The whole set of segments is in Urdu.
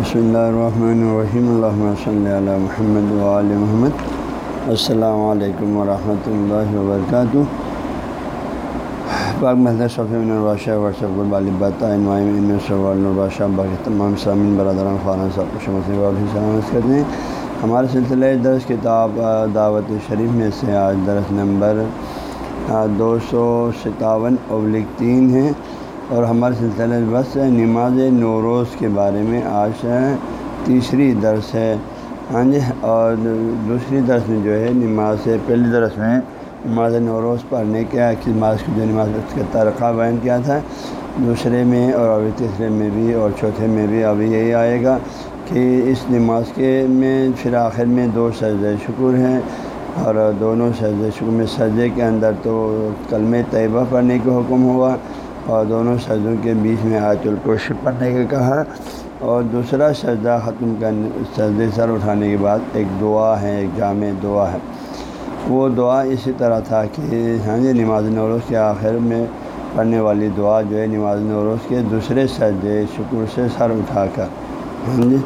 بسم اللہ الرحمن الرحیم اللہ صلی علی محمد وعلی محمد السلام علیکم ورحمۃ اللہ وبرکاتہ پاک محدود صفی الباشہ ورثب البالبات الباشہ باقی تمام سامعین برادران خانہ صاحب سلامت کرتے ہیں ہمارے سلسلہ درس کتاب دعوت شریف میں سے آج درس نمبر دو سو ستاون ابلک تین ہیں اور ہمارے سلسلہ بس نماز نوروز کے بارے میں آج تیسری درس ہے۔ ہاں جی اور دوسری درس میں جو ہے، نماز سے پہلی درس میں نماز نوروز پڑھنے کے نماز کی جو نماز اس کا ترقہ بیان کیا تھا۔ دوسرے میں اور ابھی تیسرے میں بھی اور چوتھے میں بھی ابھی یہی آئے گا کہ اس نماز کے میں پھر آخر میں دو سجدہ شکر ہیں اور دونوں سجدہ شکر میں سجدے کے اندر تو کلم طیبہ پڑھنے کا حکم ہوا۔ اور دونوں سجدوں کے بیچ میں آیت الکرش پڑھنے کا کہا اور دوسرا سجدہ ختم کرنے، سجدے سر اٹھانے کے بعد ایک دعا ہے، ایک جامع دعا ہے۔ وہ دعا اسی طرح تھا کہ ہاں جی نماز نوروز کے آخر میں پڑھنے والی دعا جو ہے، نماز نوروز کے دوسرے سجدے شکر سے سر اٹھا کر۔ ہاں جی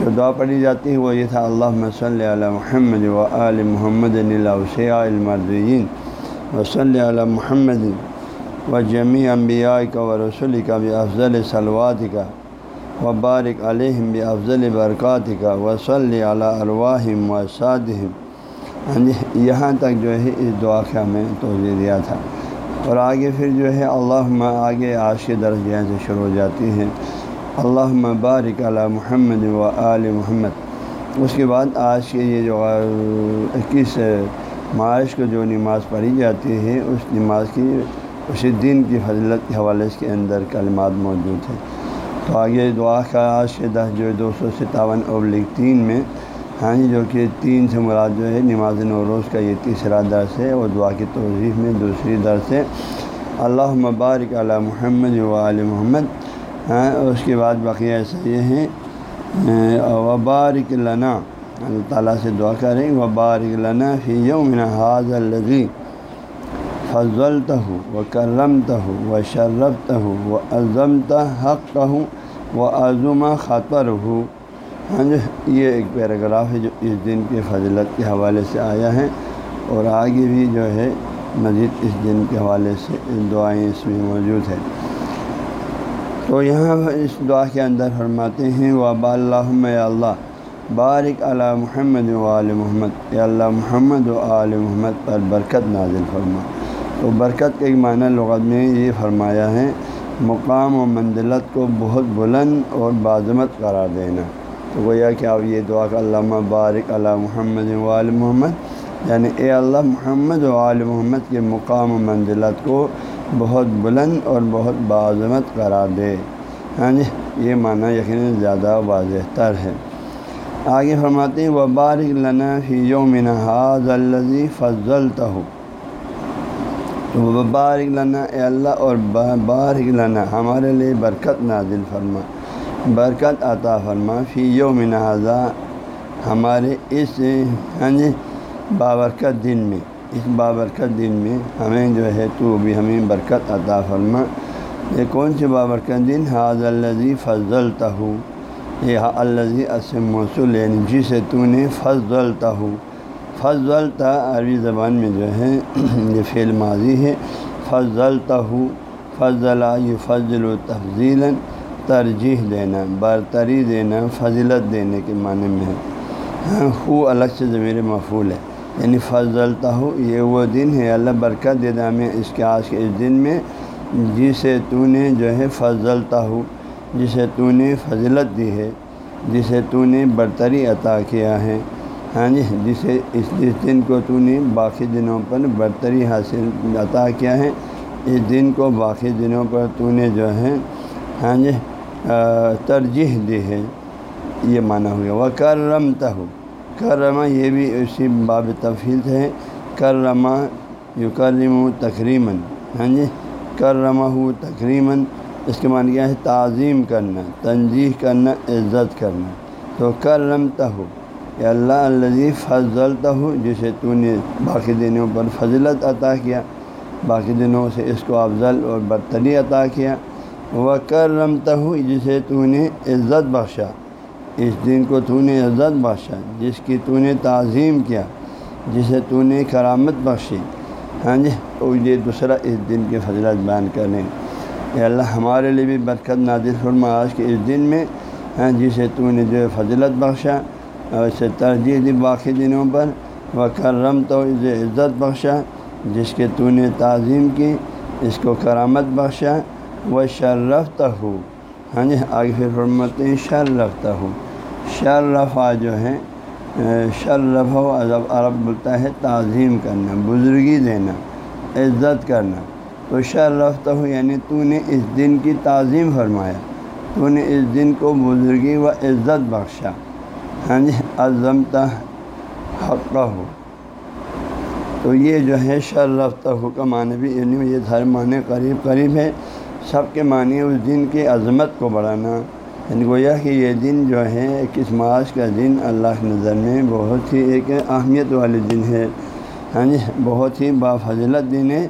جو دعا پڑھی جاتی ہے وہ یہ تھا اللہ صلی علی محمد و عل محمد المردین و صلی علی محمد و جمی انبیاء کا و رسول کا بھی افضل سلوات کا و بارک علیہم بھی افضل برکات کا و صلی علیہ الواہم و صادم ہاں جی، یہاں تک جو ہے اس دعا کا ہمیں توجہ دیا تھا۔ اور آگے پھر جو ہے اللہ آگے آج کے درج یہاں سے شروع ہو جاتی ہیں۔ اللہ مبارک علی محمد و آل محمد۔ اس کے بعد آج کے یہ جو اکیس مارچ کو جو نماز پڑھی جاتی ہے، اس نماز کی اسی دن کی فضلت کے حوالے کے اندر کلمات موجود ہیں۔ تو آگے دعا کا آج کے دس جو ہے دو سو ستاون ابلک تین میں ہاں جی جو کہ تین سے مراد جو ہے نماز نوروز کا یہ تیسرا درس ہے، اور دعا کی توضیح میں دوسری درس ہے۔ اللہ مبارک علی محمد و علیہ محمد۔ ہاں اس کے بعد بقیہ ایسا یہ ہیں وبارک لنا۔ اللہ تعالیٰ سے دعا کریں وبارک لنا فی یوم حاض الزی فضلت ہو و کرمت ہو و شرفت ہو و عظمت حق ہوں و عظم خطر ہو ہاں جی یہ ایک پیراگراف ہے جو اس دن کے فضلت کے حوالے سے آیا ہے اور آگے بھی جو ہے مزید اس دن کے حوالے سے دعائیں اس میں موجود ہیں۔ تو یہاں اس دعا کے اندر فرماتے ہیں وبا اللہ اللہ بارک علی محمد و علیہ محمد، یا اللہ محمد و علیہ محمد پر برکت نازل فرما۔ تو برکت کے ایک معنی لغت میں یہ فرمایا ہے، مقام و منزلت کو بہت بلند اور بازمت قرار دینا۔ تو گویا کہ اب یہ دعا کہ علامہ بارک علی محمد و علیہ محمد یعنی اے اللہ محمد و علیہ محمد کے مقام و منزلت کو بہت بلند اور بہت بعظمت قرار دے۔ ہاں جی یہ معنی یقیناً زیادہ واضح تر ہے۔ آگے فرماتے ہیں، وبارک لنا فی یوم حاض الزی فضلت ہو تو لنا اے اللہ اور بارک لنا، ہمارے لیے برکت نازل فرما۔ برکت عطا فرما۔ فی یوم حاضہ ہمارے اس ہاں جی بابرکت دن میں، اس بابرکت دن میں ہمیں جو ہے تو بھی ہمیں برکت عطا فرما۔ یہ کون سی بابرکت دن؟ حاض الزی فضلتا ہو یہ الزی اسم موصول یعنی جسے تو نے فضلتا ہو فضلتا عربی زبان میں جو ہے، یہ فعل ماضی ہے فضلتا ہو فضل یہ فضل و تفضیل ترجیح دینا، برتری دینا فضلت دینے کے معنی میں ہے۔ ہاں، خو الگ سے ضمیر مفول ہے۔ یعنی فضلتا ہو یہ وہ دن ہے، اللہ برکت دے ہمیں اس کے آج کے اس دن میں جسے تو نے جو ہے فضلتا ہو جسے تو نے فضلت دی ہے، جسے تو نے برتری عطا کیا ہے۔ ہاں جی جسے اس جس دن کو تو نے باقی دنوں پر برتری حاصل عطا کیا ہے، اس دن کو باقی دنوں پر تو نے جو ہے ہاں جی ترجیح دی ہے، یہ معنی ہو گیا وہ کرمتا ہو کرما یہ بھی اسی باب تفیل ہے۔ کرما یو کرم تقریماً ہاں جی کرما ہو تقریماً اس کے معنی کیا ہے، تعظیم کرنا تنظیح کرنا، عزت کرنا۔ تو کرمتا ہو یا اللہ الزی فضلتا ہو جسے تو نے باقی دنوں پر فضلت عطا کیا، باقی دنوں سے اس کو افضل اور برتری عطا کیا وہ کرمتا ہو جسے تو نے عزت بخشا۔ اس دن کو تو نے عزت بخشا، جس کی تو نے تعظیم کیا، جسے تو نے کرامت بخشی۔ ہاں جی تو یہ دوسرا اس دن کی فضلت بیان کریں اے اللہ، ہمارے لیے بھی برکت نازل فرما، آج کے اس دن میں ہاں جسے تو نے جو فضلت بخشا اسے ترجیح دی باقی دنوں پر وہ کرم تو اسے عزت بخشا، جس کے تو نے تعظیم کی، اس کو کرامت بخشا وہ شرفت ہو ہاں جی آگے پھر فرمت شرفتا ہو شرفا جو ہے شرف و ادب عرب بولتا ہے تعظیم کرنا، بزرگی دینا، عزت کرنا۔ تو شرفتا ہو یعنی تو نے اس دن کی تعظیم فرمایا، تو نے اس دن کو بزرگی و عزت بخشا۔ ہاں جی عظمتا حق ہو تو یہ جو ہے شر رفتہ ہو کا معنی بھی یعنی یہ ہر معنی قریب قریب ہے سب کے معنی اس دن کی عظمت کو بڑھانا۔ یعنی گویا کہ یہ دن جو ہے، ایک معاش کا دن اللہ کی نظر میں بہت ہی ایک اہمیت والے دن ہے۔ ہاں جی بہت ہی بافضلت دن ہے۔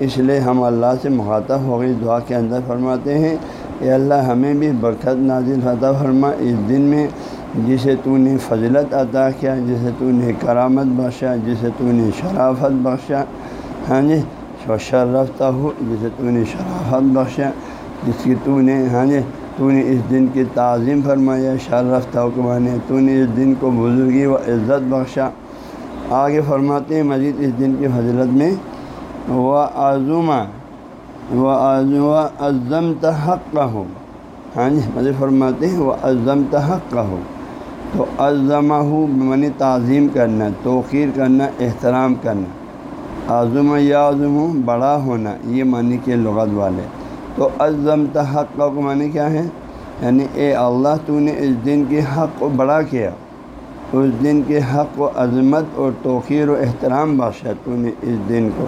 اس لیے ہم اللہ سے مخاطب ہو گئی دعا کے اندر فرماتے ہیں کہ اللہ ہمیں بھی برکت نازل فتح فرما۔ اس دن میں جسے تو نے فضلت عطا کیا، جسے تو نے کرامت بخشا، جسے تو نے شرافت بخشا ہاں جی؟ شرفتہ ہو جسے تو نے شرافت بخشا، جس کی تو نے ہاں جی؟ تو نے اس دن کی تعظیم فرمایا شرفتہ حکمان تو نے اس دن کو بزرگی و عزت بخشا۔ آگے فرماتے ہیں، مزید اس دن کی فضلت میں وہ عظمہ و عظم تحق کا ہو ہاں جی؟ مزید فرماتے ہیں وہ عظم تحق کا ہو تو عظمہ ہو منی تعظیم کرنا، توقیر کرنا، احترام کرنا۔ عظم یا عظم بڑا ہونا، یہ معنی کے لغت والے۔ تو عظم تحق کا معنی کیا ہے؟ یعنی اے اللہ، تو نے اس دن کے حق کو بڑا کیا۔ اس دن کے حق و عظمت اور توقیر و احترام بادشاہ تو نے اس دن کو۔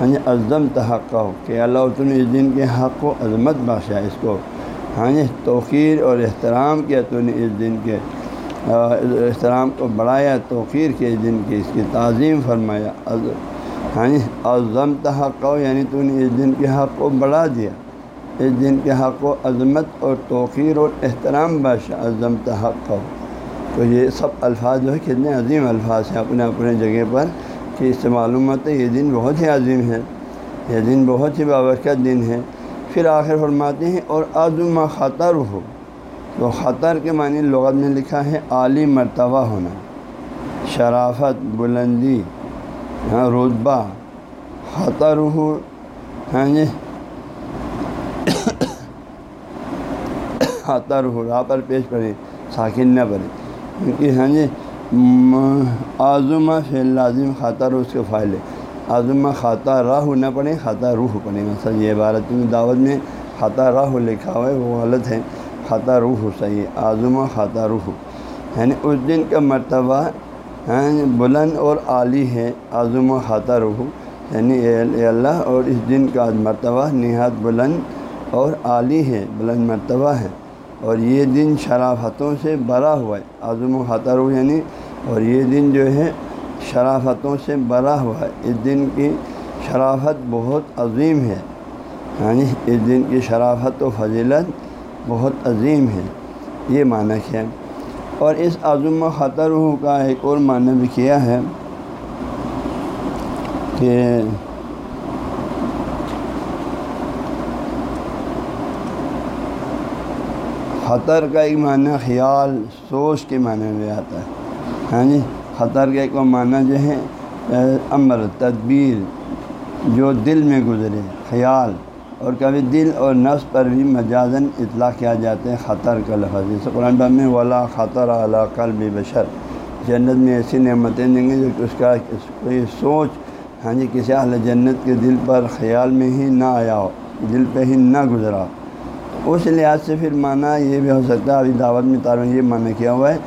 یعنی ہاں جی عظم تحق ہو۔ کہ اللہ، تو نے اس دن کے حق و عظمت بادشاہ اس کو۔ ہاں جی توقیر اور احترام کیا تو نے اس دن کے۔ احترام کو بڑھایا توقیر کے دن کی اس کی تعظیم فرمایا۔ ہاں جی عظم تحق یعنی تو نے اس دن کے حق کو بڑھا دیا۔ اس دن کے حق و عظمت اور توقیر اور احترام بادشاہ عظم تحق تو یہ سب الفاظ جو ہے، کتنے عظیم الفاظ ہیں اپنے اپنے جگہ پر، کہ اس سے معلومات ہے یہ دن بہت ہی عظیم ہے۔ یہ دن بہت ہی بابرکت دن ہے۔ پھر آخر فرماتے ہیں، اور عظم خطر ہو۔ تو خطر کے معنی لغت میں لکھا ہے عالی مرتبہ ہونا۔ شرافت، بلندی ہاں رتبہ خطر ہو ہاں جی۔ خطر ہو راہ پر پیش پڑے، ساکن نہ پڑے کیونکہ ہاں جی آزمہ فی لازم خطر اس کے فائلے آزمہ خطہ راہ نہ پڑے خطہ روح پڑے۔ مثلا یہ عبارت دعوت میں خطہ راہ لکھا ہوا ہے، وہ غلط ہے۔ خطہ روح صحیح آزمہ خطہ روح۔ یعنی اس دن کا مرتبہ یعنی بلند اور عالی ہے آزم و خطہ روح۔ یعنی اے اللہ، اور اس دن کا مرتبہ نہایت بلند اور عالی ہے، بلند مرتبہ ہے۔ اور یہ دن شرافتوں سے بڑا ہوا ہے عظم و خطر یعنی اور یہ دن جو ہے شرافتوں سے بڑا ہوا ہے۔ اس دن کی شرافت بہت عظیم ہے۔ یعنی اس دن کی شرافت و فضیلت بہت عظیم ہے۔ یہ معنی کیا ہے؟ اور اس عظم و خطر کا ایک اور معنی بھی کیا ہے کہ خطر کا ایک معنی خیال، سوچ کے معنی میں آتا ہے۔ ہاں جی خطر کا ایک معنی جو ہے، امر، تدبیر جو دل میں گزرے، خیال۔ اور کبھی دل اور نفس پر بھی مجازن اطلاع کیا جاتا ہے خطر کا لفظ۔ جیسے قرآن باب میں، ولا خطر اعلیٰ قلب بشر جنت میں ایسی نعمتیں دیں گے جو اس کا کوئی سوچ ہاں جی کسی اہل جنت کے دل پر خیال میں ہی نہ آیا ہو، دل پہ ہی نہ گزرا۔ اس لحاظ سے پھر معنی یہ بھی ہو سکتا ہے، ابھی دعوت میں طالب یہ معنی کیا ہوا ہے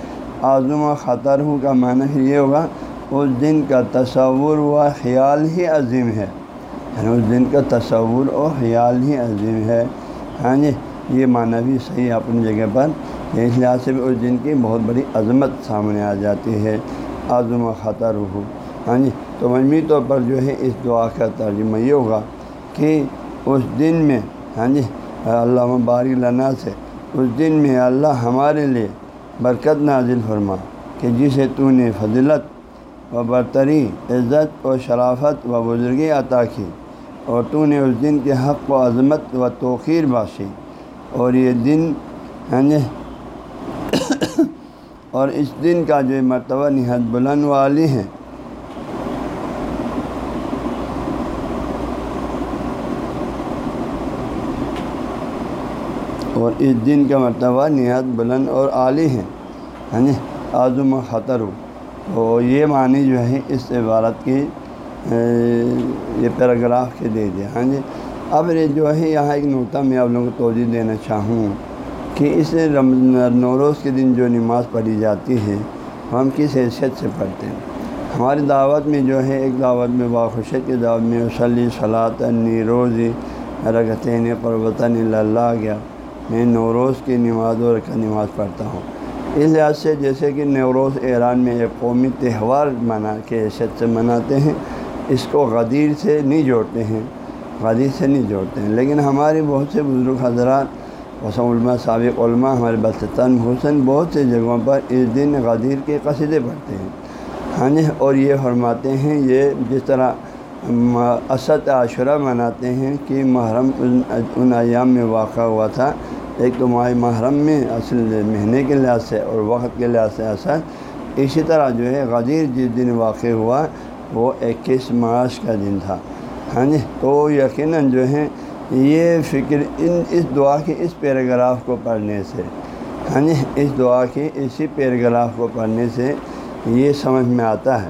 آزم و خطر ہوں کا معنی پھر یہ ہوگا، اس دن کا تصور و خیال ہی عظیم ہے یعنی اس دن کا تصور و خیال ہی عظیم ہے۔ ہاں جی یہ معنی بھی صحیح اپنی جگہ پر۔ یعنی اس لحاظ سے بھی اس دن کی بہت بڑی عظمت سامنے آ جاتی ہے۔ آزم و خطر ہو ہاں جی تو مجموعی طور پر جو ہے، اس دعا کا ترجمہ یہ ہوگا کہ اس دن میں ہاں جی اللہ باری لنا سے، اس دن میں اللہ ہمارے لیے برکت نازل فرما کہ جسے تو نے فضلت و برتری عزت و شرافت و بزرگی عطا کی اور تو نے اس دن کے حق و عظمت و توقیر باشی اور یہ دن جی اور اس دن کا جو مرتبہ نہایت بلند والی ہے۔ اور اس دن کا مرتبہ نہایت بلند اور عالی ہے۔ یعنی ہاں جی اعظم و خطر ہو۔ تو یہ معنی جو ہے اس عبارت کی یہ پیراگراف کے دے دیا۔ ہاں جی؟ اب جو ہے، یہاں ایک نقطہ میں آپ لوگوں کو توجہ دینا چاہوں کہ اس نوروز کے دن جو نماز پڑھی جاتی ہے، ہم کس حیثیت سے پڑھتے ہیں؟ ہماری دعوت میں جو ہے، ایک دعوت میں باخوشت کی دعوت میں وسلی صلاح نیروزی رگتین پروتن اللہ گیا۔ میں نوروز کی نماز اور کا نماز پڑھتا ہوں۔ اس لحاظ سے جیسے کہ نوروز ایران میں ایک قومی تہوار منا کے حیثیت سے مناتے ہیں، اس کو غدیر سے نہیں جوڑتے ہیں، غدیر سے نہیں جوڑتے ہیں۔ لیکن ہمارے بہت سے بزرگ حضرات وسم علماء، سابق علماء، ہمارے بلطان حسن، بہت سے جگہوں پر اس دن غدیر کے قصیدے پڑھتے ہیں۔ ہاں جی اور یہ فرماتے ہیں، یہ جس طرح اسد عاشرہ مناتے ہیں کہ محرم ان ایام میں واقع ہوا تھا۔ ایک تو ماہ محرم میں اصل مہینے کے لحاظ سے اور وقت کے لحاظ سے اثر اسی طرح جو ہے غدیر جس دن واقع ہوا، وہ اکیس مارچ کا دن تھا۔ ہاں جی تو یقیناً جو ہے یہ فکر ان، اس دعا کے اس پیراگراف کو پڑھنے سے ہاں جی اس دعا کے اسی پیراگراف کو پڑھنے سے یہ سمجھ میں آتا ہے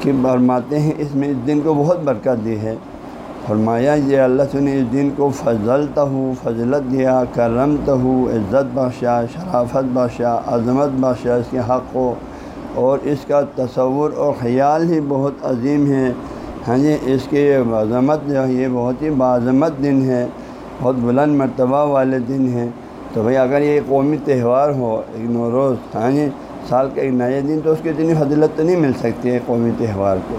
کہ برماتے ہیں اس میں اس دن کو بہت برکت دی ہے۔ فرمایا، یہ اللہ نے اس دن کو فضلتا ہو فضلت دیا کرمت ہو عزت بادشاہ شرافت بادشاہ عظمت بادشاہ اس کے حق ہو اور اس کا تصور اور خیال ہی بہت عظیم ہے۔ ہاں جی اس کے عظمت جو ہے، یہ بہت ہی بعظمت دن ہے، بہت بلند مرتبہ والے دن ہیں تو بھائی، اگر یہ قومی تہوار ہو، ایک نوروز ہاں جی سال کا ایک نئے دن، تو اس کی اتنی فضلت تو نہیں مل سکتی ہے قومی تہوار کو۔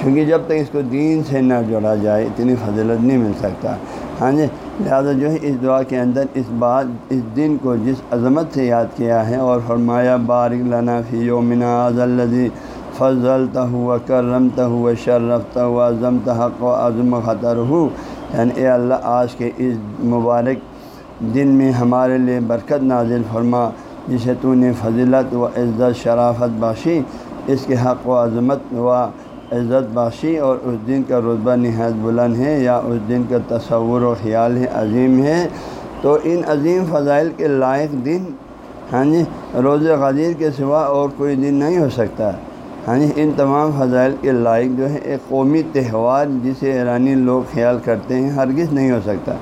کیونکہ جب تک اس کو دین سے نہ جوڑا جائے، اتنی فضلت نہیں مل سکتا۔ ہاں جی لہٰذا جو ہے، اس دعا کے اندر اس بات، اس دن کو جس عظمت سے یاد کیا ہے اور فرمایا، بارک لنا فی یومنا الزی فضلتا ہوا کرمتا ہوا شرفتا ہوا عظم حق و عظم خطر ہو یعنی اے اللہ، آج کے اس مبارک دن میں ہمارے لیے برکت نازل فرما، جسے تو نے فضلت و عزت، شرافت باشی اس کے حق و عظمت و عزت باشی اور اس دن کا رتبہ نہایت بلند ہے یا اس دن کا تصور و خیال ہے عظیم ہے۔ تو ان عظیم فضائل کے لائق دن ہاں جی روز غدیر کے سوا اور کوئی دن نہیں ہو سکتا۔ ہاں جی ان تمام فضائل کے لائق جو ہے، ایک قومی تہوار جسے ایرانی لوگ خیال کرتے ہیں، ہرگز نہیں ہو سکتا۔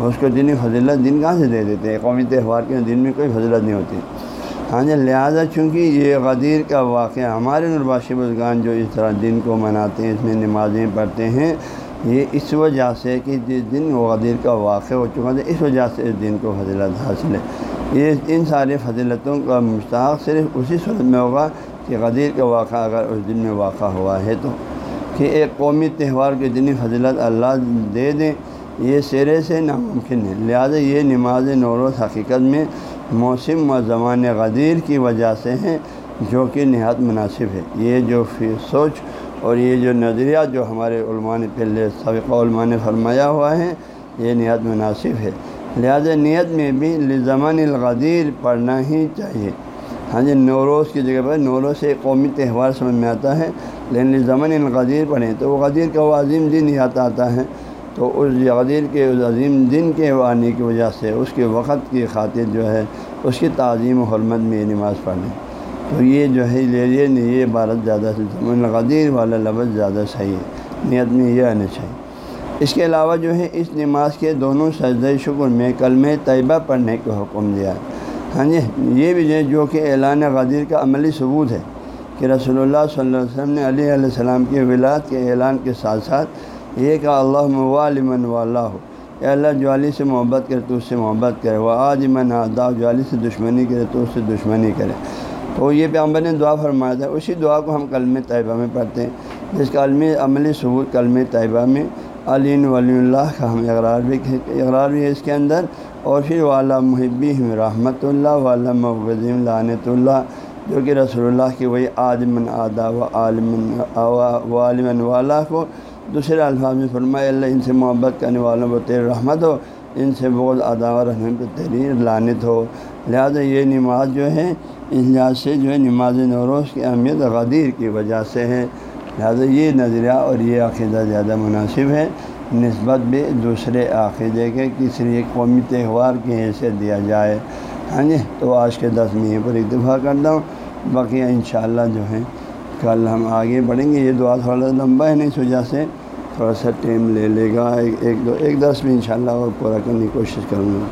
اس کو دن فضلت دن کہاں سے دے دیتے ہیں؟ قومی تہوار کے دن میں کوئی فضلت نہیں ہوتی۔ ہاں جی لہٰذا چونکہ یہ غدیر کا واقعہ ہمارے نرباشی بزرگان جو اس طرح دن کو مناتے ہیں، اس میں نمازیں پڑھتے ہیں، یہ اس وجہ سے کہ جس دن وہ غدیر کا واقع ہو چکا تھا، اس وجہ سے اس دن کو فضلت حاصل ہے۔ یہ ان سارے فضلتوں کا مشتاق صرف اسی صورت میں ہوگا کہ غدیر کا واقعہ اگر اس دن میں واقع ہوا ہے تو، کہ ایک قومی تہوار کے دن فضلت اللہ دے دیں، یہ سرے سے ناممکن ہے۔ لہٰذا یہ نماز نوروز حقیقت میں موسم و زمان غدیر کی وجہ سے ہیں، جو کہ نہایت مناسب ہے۔ یہ جو سوچ اور یہ جو نظریات جو ہمارے علماء نے پہلے سابقہ علماء نے فرمایا ہوا ہے، یہ نہایت مناسب ہے۔ لہٰذا نیت میں بھی لزمان الغدیر پڑھنا ہی چاہیے۔ ہاں جی نوروز کی جگہ پر نوروز سے قومی تہوار سمجھ میں آتا ہے۔ لیکن زمان الغدیر پڑھیں تو وہ غدیر کا وہ عظیم دن یاد آتا ہے۔ تو اس غدیر کے اس عظیم دن کے آنے کی وجہ سے اس کے وقت کی خاطر جو ہے، اس کی تعظیم و حرمت میں یہ نماز پڑھیں تو یہ جو ہے، یہ یہ عبارت زیادہ سے غدیر والا لفظ زیادہ صحیح ہے۔ نیت میں یہ آنا چاہیے۔ اس کے علاوہ جو ہے، اس نماز کے دونوں سجدہ شکر میں کلم طیبہ پڑھنے کا حکم دیا۔ ہاں جی یہ بھی جو ہے، جو کہ اعلان غدیر کا عملی ثبوت ہے کہ رسول اللہ صلی اللہ علیہ وسلم نے علیہ علیہ السلام کی ولاد کے اعلان کے ساتھ ساتھ یہ کہ اللہ موالمن و ہو۔ اے اللہ، جو علی سے محبت کرے تو اس سے محبت کرے۔ وہ آج من آدا جو علی سے دشمنی کرے تو اس سے دشمنی کرے۔ تو یہ پیغمبر نے دعا فرمایا تھا۔ اسی دعا کو ہم کلم طیبہ میں پڑھتے ہیں۔ جس کا علمی عملی ثبوت کلم طیبہ میں علی ولی اللہ کا ہم اقرار بھی اقرار بھی ہے اس کے اندر۔ اور پھر والا محبی رحمۃ اللہ، والا مبظم لانت اللہ، جو کہ رسول اللہ کی وہی عالم ادا و عالم و عالم والا کو دوسرے الفاظ میں فرمائے اللہ ان سے محبت کرنے والوں کو تیر رحمت ہو، ان سے بغض ادا و رحمت پہ تیری لانت ہو۔ لہٰذا یہ نماز جو ہے، اس لحاظ سے جو ہے، نماز نوروز کی اہمیت غدیر کی وجہ سے ہے۔ لہٰذا یہ نظریہ اور یہ عقیدہ زیادہ مناسب ہے۔ نسبت بھی دوسرے عقیدے کے کسی قومی تہوار کی حیثیت دیا جائے۔ ہاں جی تو آج کے دس میں پر اتفاق کرتا ہوں۔ باقی انشاءاللہ جو ہے کل ہم آگے بڑھیں گے۔ یہ دعا تھوڑا لمبا ہے نہیں اس وجہ سے تھوڑا سا ٹائم لے لے گا۔ ایک ایک دو ایک دس میں انشاءاللہ اور پورا کرنے کی کوشش کروں گا۔